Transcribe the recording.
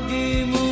bagimu